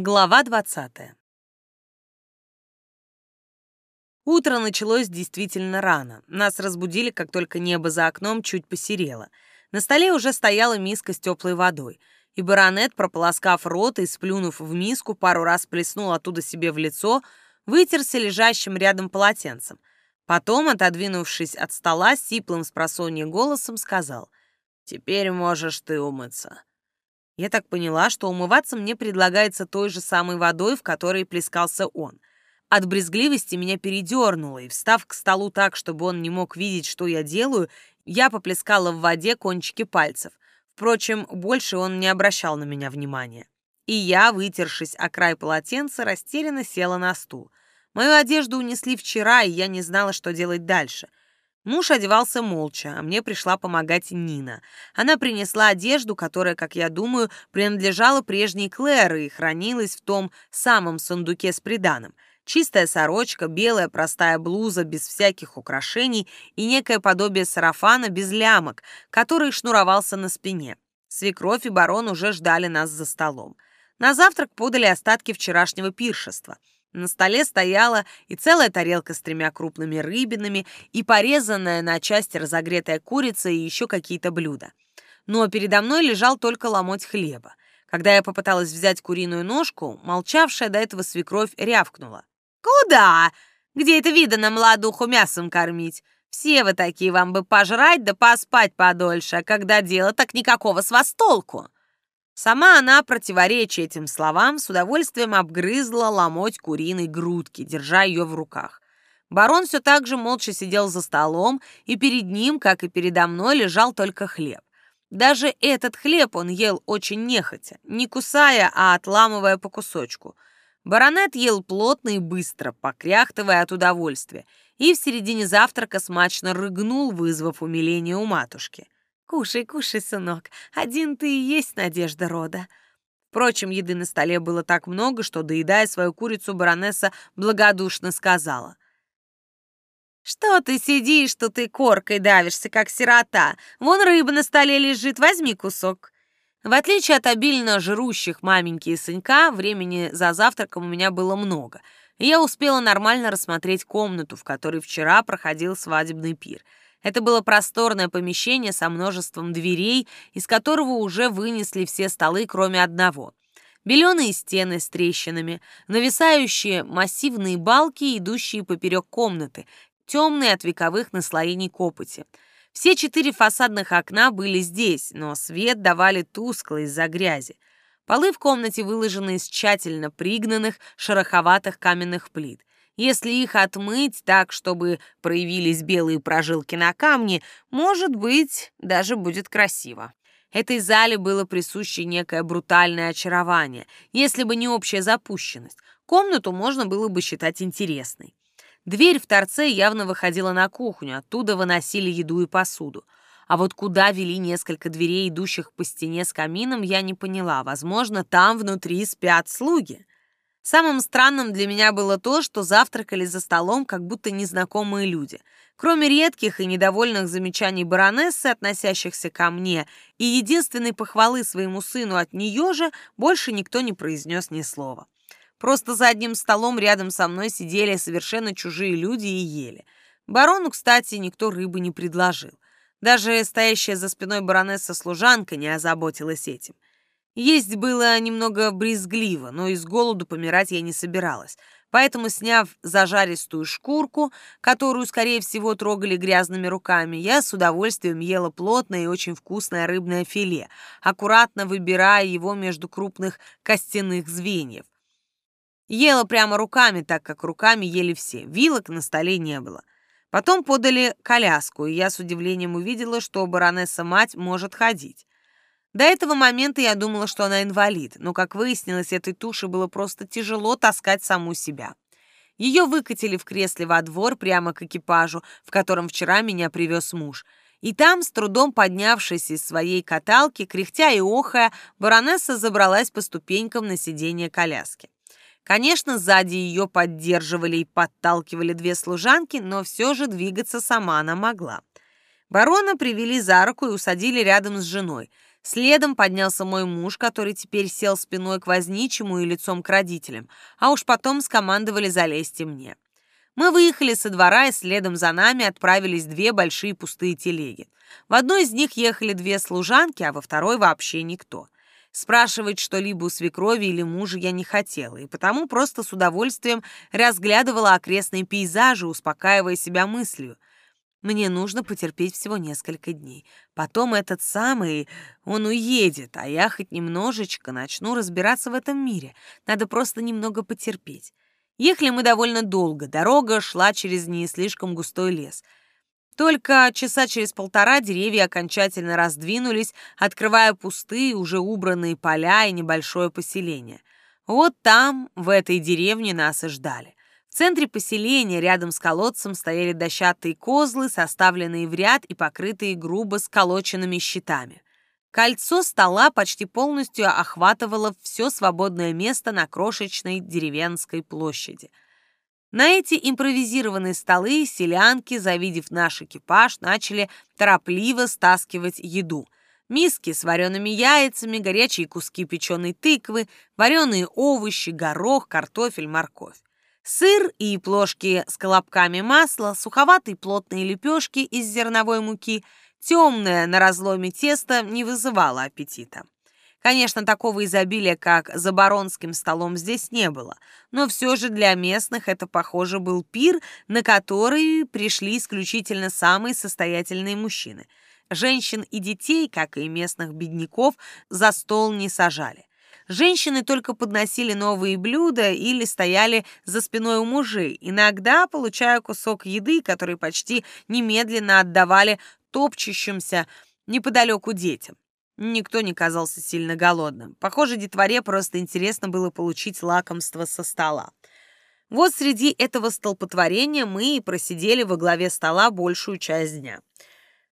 Глава 20. Утро началось действительно рано. Нас разбудили, как только небо за окном чуть посерело. На столе уже стояла миска с теплой водой, и баронет, прополоскав рот и сплюнув в миску, пару раз плеснул оттуда себе в лицо, вытерся лежащим рядом полотенцем. Потом, отодвинувшись от стола, сиплым с голосом сказал, «Теперь можешь ты умыться». Я так поняла, что умываться мне предлагается той же самой водой, в которой плескался он. От брезгливости меня передернуло, и, встав к столу так, чтобы он не мог видеть, что я делаю, я поплескала в воде кончики пальцев. Впрочем, больше он не обращал на меня внимания. И я, вытершись о край полотенца, растерянно села на стул. Мою одежду унесли вчера, и я не знала, что делать дальше — Муж одевался молча, а мне пришла помогать Нина. Она принесла одежду, которая, как я думаю, принадлежала прежней Клэр и хранилась в том самом сундуке с приданым. Чистая сорочка, белая простая блуза без всяких украшений и некое подобие сарафана без лямок, который шнуровался на спине. Свекровь и барон уже ждали нас за столом. На завтрак подали остатки вчерашнего пиршества — на столе стояла и целая тарелка с тремя крупными рыбинами, и порезанная на части разогретая курица, и еще какие-то блюда. Но передо мной лежал только ломоть хлеба. Когда я попыталась взять куриную ножку, молчавшая до этого свекровь рявкнула. «Куда? Где это видано молодуху мясом кормить? Все вы такие, вам бы пожрать да поспать подольше, а когда дело, так никакого с вас толку!» Сама она, противоречия этим словам, с удовольствием обгрызла ломоть куриной грудки, держа ее в руках. Барон все так же молча сидел за столом, и перед ним, как и передо мной, лежал только хлеб. Даже этот хлеб он ел очень нехотя, не кусая, а отламывая по кусочку. Баронет ел плотно и быстро, покряхтывая от удовольствия, и в середине завтрака смачно рыгнул, вызвав умиление у матушки. Кушай, кушай, сынок, один ты и есть надежда рода. Впрочем, еды на столе было так много, что, доедая свою курицу, баронесса благодушно сказала. «Что ты сидишь, что ты коркой давишься, как сирота? Вон рыба на столе лежит, возьми кусок». В отличие от обильно жрущих маменьки и сынька, времени за завтраком у меня было много, и я успела нормально рассмотреть комнату, в которой вчера проходил свадебный пир — это было просторное помещение со множеством дверей, из которого уже вынесли все столы, кроме одного. Беленые стены с трещинами, нависающие массивные балки, идущие поперек комнаты, темные от вековых наслоений копоти. Все четыре фасадных окна были здесь, но свет давали тускло из-за грязи. Полы в комнате выложены из тщательно пригнанных шероховатых каменных плит. Если их отмыть так, чтобы проявились белые прожилки на камне, может быть, даже будет красиво. Этой зале было присуще некое брутальное очарование. Если бы не общая запущенность, комнату можно было бы считать интересной. Дверь в торце явно выходила на кухню, оттуда выносили еду и посуду. А вот куда вели несколько дверей, идущих по стене с камином, я не поняла. Возможно, там внутри спят слуги. Самым странным для меня было то, что завтракали за столом как будто незнакомые люди. Кроме редких и недовольных замечаний баронессы, относящихся ко мне, и единственной похвалы своему сыну от нее же, больше никто не произнес ни слова. Просто за одним столом рядом со мной сидели совершенно чужие люди и ели. Барону, кстати, никто рыбы не предложил. Даже стоящая за спиной баронесса-служанка не озаботилась этим. Есть было немного брезгливо, но из голоду помирать я не собиралась. Поэтому, сняв зажаристую шкурку, которую, скорее всего, трогали грязными руками, я с удовольствием ела плотное и очень вкусное рыбное филе, аккуратно выбирая его между крупных костяных звеньев. Ела прямо руками, так как руками ели все. Вилок на столе не было. Потом подали коляску, и я с удивлением увидела, что баронесса-мать может ходить. До этого момента я думала, что она инвалид, но, как выяснилось, этой туше было просто тяжело таскать саму себя. Ее выкатили в кресле во двор прямо к экипажу, в котором вчера меня привез муж. И там, с трудом поднявшись из своей каталки, кряхтя и охая, баронесса забралась по ступенькам на сиденье коляски. Конечно, сзади ее поддерживали и подталкивали две служанки, но все же двигаться сама она могла. Барона привели за руку и усадили рядом с женой — Следом поднялся мой муж, который теперь сел спиной к возничему и лицом к родителям, а уж потом скомандовали залезть и мне. Мы выехали со двора, и следом за нами отправились две большие пустые телеги. В одной из них ехали две служанки, а во второй вообще никто. Спрашивать что-либо у свекрови или мужа я не хотела, и потому просто с удовольствием разглядывала окрестные пейзажи, успокаивая себя мыслью. Мне нужно потерпеть всего несколько дней. Потом этот самый, он уедет, а я хоть немножечко начну разбираться в этом мире. Надо просто немного потерпеть. Ехали мы довольно долго, дорога шла через не слишком густой лес — только часа через полтора деревья окончательно раздвинулись, открывая пустые, уже убранные поля и небольшое поселение. Вот там, в этой деревне, нас и ждали. В центре поселения, рядом с колодцем, стояли дощатые козлы, составленные в ряд и покрытые грубо сколоченными щитами. Кольцо стола почти полностью охватывало все свободное место на крошечной деревенской площади — на эти импровизированные столы селянки, завидев наш экипаж, начали торопливо стаскивать еду. Миски с вареными яйцами, горячие куски печеной тыквы, вареные овощи, горох, картофель, морковь. Сыр и плошки с колобками масла, суховатые плотные лепешки из зерновой муки, темное на разломе тесто не вызывало аппетита. Конечно, такого изобилия, как за баронским столом, здесь не было, но все же для местных это, похоже, был пир, на который пришли исключительно самые состоятельные мужчины. Женщин и детей, как и местных бедняков, за стол не сажали. Женщины только подносили новые блюда или стояли за спиной у мужей, иногда получая кусок еды, который почти немедленно отдавали топчущимся неподалеку детям. Никто не казался сильно голодным. Похоже, детворе просто интересно было получить лакомство со стола. Вот среди этого столпотворения мы и просидели во главе стола большую часть дня.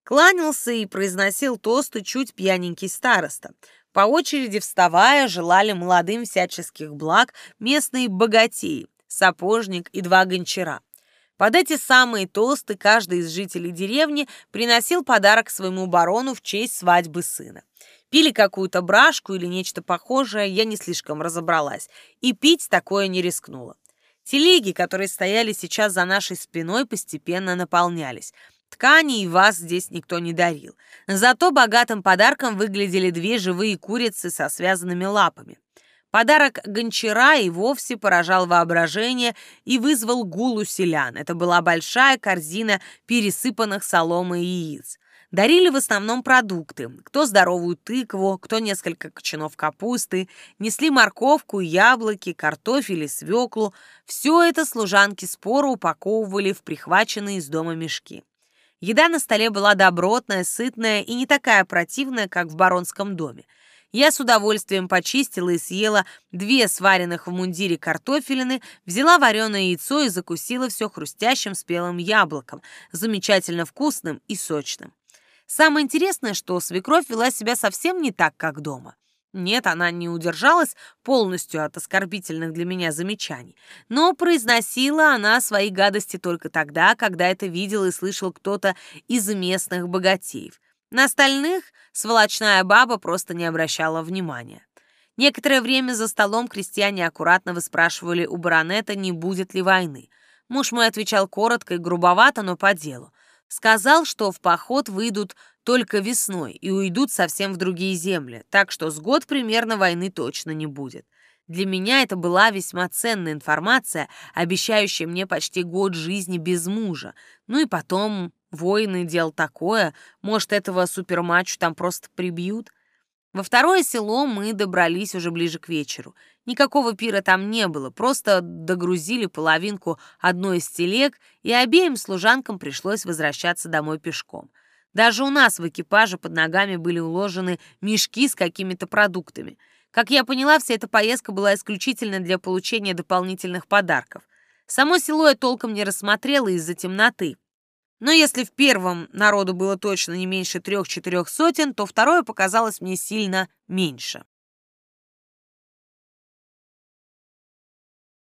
Кланялся и произносил тосты чуть пьяненький староста. По очереди вставая, желали молодым всяческих благ местные богатеи, сапожник и два гончара. Под эти самые тосты каждый из жителей деревни приносил подарок своему барону в честь свадьбы сына. Пили какую-то брашку или нечто похожее, я не слишком разобралась, и пить такое не рискнула. Телеги, которые стояли сейчас за нашей спиной, постепенно наполнялись. Ткани и вас здесь никто не дарил. Зато богатым подарком выглядели две живые курицы со связанными лапами. Подарок гончара и вовсе поражал воображение и вызвал гул у селян. Это была большая корзина пересыпанных соломой яиц. Дарили в основном продукты. Кто здоровую тыкву, кто несколько кочанов капусты, несли морковку, яблоки, картофель и свеклу. Все это служанки споро упаковывали в прихваченные из дома мешки. Еда на столе была добротная, сытная и не такая противная, как в баронском доме. Я с удовольствием почистила и съела две сваренных в мундире картофелины, взяла вареное яйцо и закусила все хрустящим спелым яблоком, замечательно вкусным и сочным. Самое интересное, что свекровь вела себя совсем не так, как дома. Нет, она не удержалась полностью от оскорбительных для меня замечаний, но произносила она свои гадости только тогда, когда это видел и слышал кто-то из местных богатеев. На остальных сволочная баба просто не обращала внимания. Некоторое время за столом крестьяне аккуратно выспрашивали у баронета, не будет ли войны. Муж мой отвечал коротко и грубовато, но по делу. Сказал, что в поход выйдут только весной и уйдут совсем в другие земли, так что с год примерно войны точно не будет. Для меня это была весьма ценная информация, обещающая мне почти год жизни без мужа. Ну и потом, войны, дел такое, может, этого супермачу там просто прибьют. Во второе село мы добрались уже ближе к вечеру. Никакого пира там не было, просто догрузили половинку одной из телег, и обеим служанкам пришлось возвращаться домой пешком. Даже у нас в экипаже под ногами были уложены мешки с какими-то продуктами. Как я поняла, вся эта поездка была исключительно для получения дополнительных подарков. Само село я толком не рассмотрела из-за темноты. Но если в первом народу было точно не меньше трех-четырех сотен, то второе показалось мне сильно меньше.